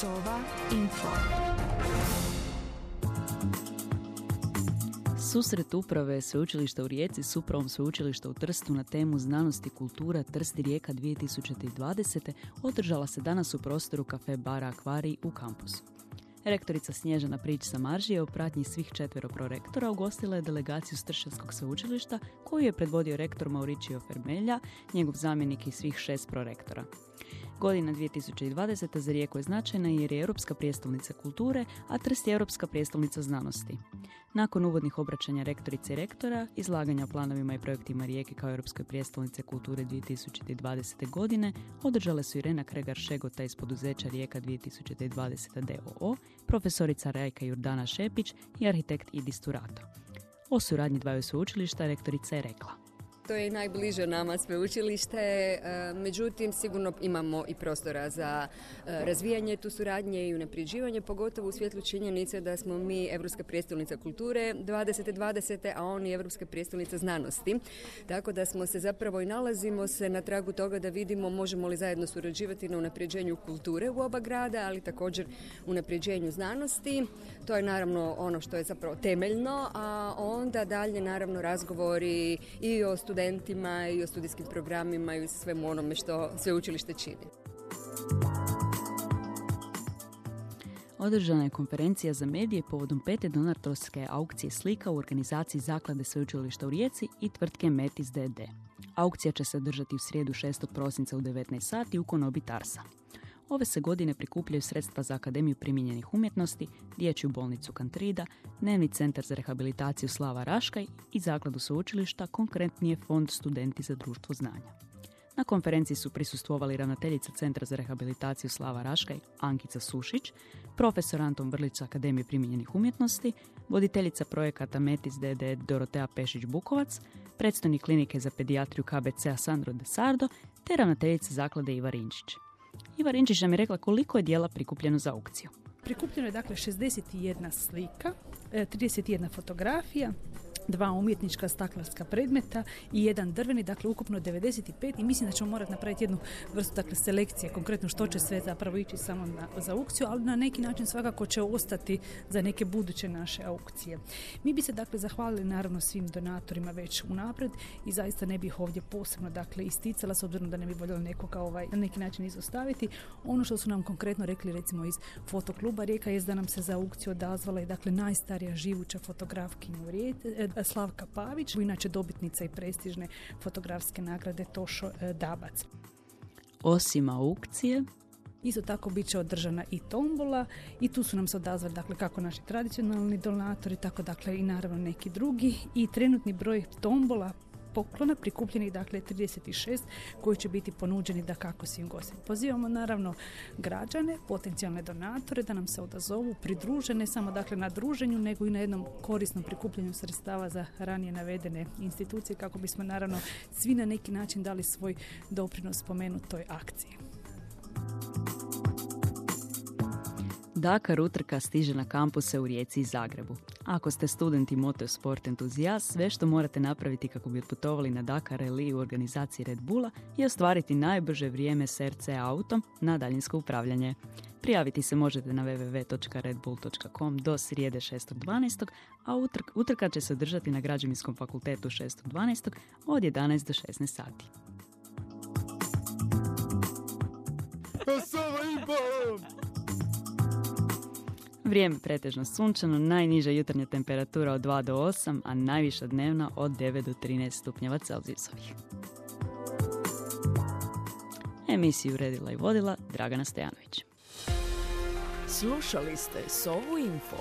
Sova Info. Susret uprave Sveučilišta u Rijeci s upravom Sveučilišta u Trstu na temu znanosti kultura Trsti Rijeka 2020. održala se danas u prostoru kafe Bara Akvari u kampusu. Rektorica Snježana Prić Samaržije u pratnji svih četvero prorektora ugostila je delegaciju Stršenskog sveučilišta koju je predvodio rektor Mauricio Fermelja, njegov zamjenik i svih šest prorektora. Godina 2020. za Rijeku je značajna jer je Europska prijestolnica kulture, a Trst je Europska prijestolnica znanosti. Nakon uvodnih obraćanja rektorice i rektora, izlaganja o planovima i projektima Rijeke kao Europske prijestolnice kulture 2020. godine, održale su Irena Kregar Šegota iz poduzeća Rijeka 2020. DOO, profesorica Rajka Jurdana Šepić i arhitekt Idis Turato. O suradnji dvaju sveučilišta rektorica je rekla. To je najbliže nama sveučilište, e, međutim sigurno imamo i prostora za e, razvijanje tu suradnje i unapređivanje, pogotovo u svjetlu činjenice da smo mi Europska prijestolnica kulture 2020. a oni Europska prijestolnica znanosti. Tako da smo se zapravo i nalazimo se na tragu toga da vidimo možemo li zajedno surađivati na unapređenju kulture u oba grada, ali također unapređenju znanosti. To je naravno ono što je zapravo temeljno, a onda dalje naravno razgovori i o studentima i o studijskim programima i svemu onome što sveučilište čini. Održana je konferencija za medije povodom pete donatorske aukcije slika u organizaciji Zaklade sveučilišta u Rijeci i tvrtke Metis DD. Aukcija će se održati u srijedu 6. prosinca u 19 sati u konobi Tarsa. Ove se godine prikupljaju sredstva za Akademiju primijenjenih umjetnosti, Dječju bolnicu Kantrida, Dnevni centar za rehabilitaciju Slava Raškaj i Zakladu sveučilišta, konkretnije Fond Studenti za društvo znanja. Na konferenciji su prisustvovali ravnateljica Centra za rehabilitaciju Slava Raškaj, Ankica Sušić, profesor Anton Vrlić Akademije primijenjenih umjetnosti, voditeljica projekata Metis DD Dorotea Pešić-Bukovac, predstojnik klinike za pedijatriju KBC-a Sandro Desardo, te ravnateljica zaklade Iva Rinčić. Iva Rinčića mi rekla koliko je dijela prikupljeno za aukciju. Prikupljeno je dakle 61 slika, 31 e, fotografija, dva umjetnička staklarska predmeta i jedan drveni, dakle ukupno 95 i mislim da ćemo morati napraviti jednu vrstu dakle selekcije, konkretno što će sve zapravo ići samo na, za aukciju, ali na neki način svakako će ostati za neke buduće naše aukcije. Mi bi se dakle zahvalili naravno svim donatorima već unaprijed i zaista ne bih ovdje posebno dakle isticala s obzirom da ne bi voljela nekoga ovaj, na neki način izostaviti. Ono što su nam konkretno rekli recimo iz fotokluba Rijeka je da nam se za aukciju odazvala i dakle najstarija živuća fotografkinja u Rijeke, Slavka Pavić, inače dobitnica i prestižne fotografske nagrade Tošo e, Dabac. Osim aukcije, Isto tako bit će održana i tombola i tu su nam se odazvali dakle, kako naši tradicionalni donatori, tako dakle i naravno neki drugi i trenutni broj tombola poklona prikupljenih dakle 36 koji će biti ponuđeni da kako svim gostima. Pozivamo naravno građane, potencijalne donatore da nam se odazovu, pridruže ne samo dakle na druženju nego i na jednom korisnom prikupljenju sredstava za ranije navedene institucije kako bismo naravno svi na neki način dali svoj doprinos spomenutoj akciji. Dakar utrka stiže na kampuse u Rijeci i Zagrebu. Ako ste student i motosport entuzijast, sve što morate napraviti kako bi otputovali na Dakar Rally u organizaciji Red Bulla je ostvariti najbrže vrijeme s autom na daljinsko upravljanje. Prijaviti se možete na www.redbull.com do srijede 6.12. a utrk, utrka će se održati na Građevinskom fakultetu 6.12. od 11 do 16 sati. Vrijeme pretežno sunčano, najniža jutarnja temperatura od 2 do 8, a najviša dnevna od 9 do 13 stupnjeva Celzijusovih. Emisiju uredila i vodila Dragana Stojanović. Slušali ste Sovu Info.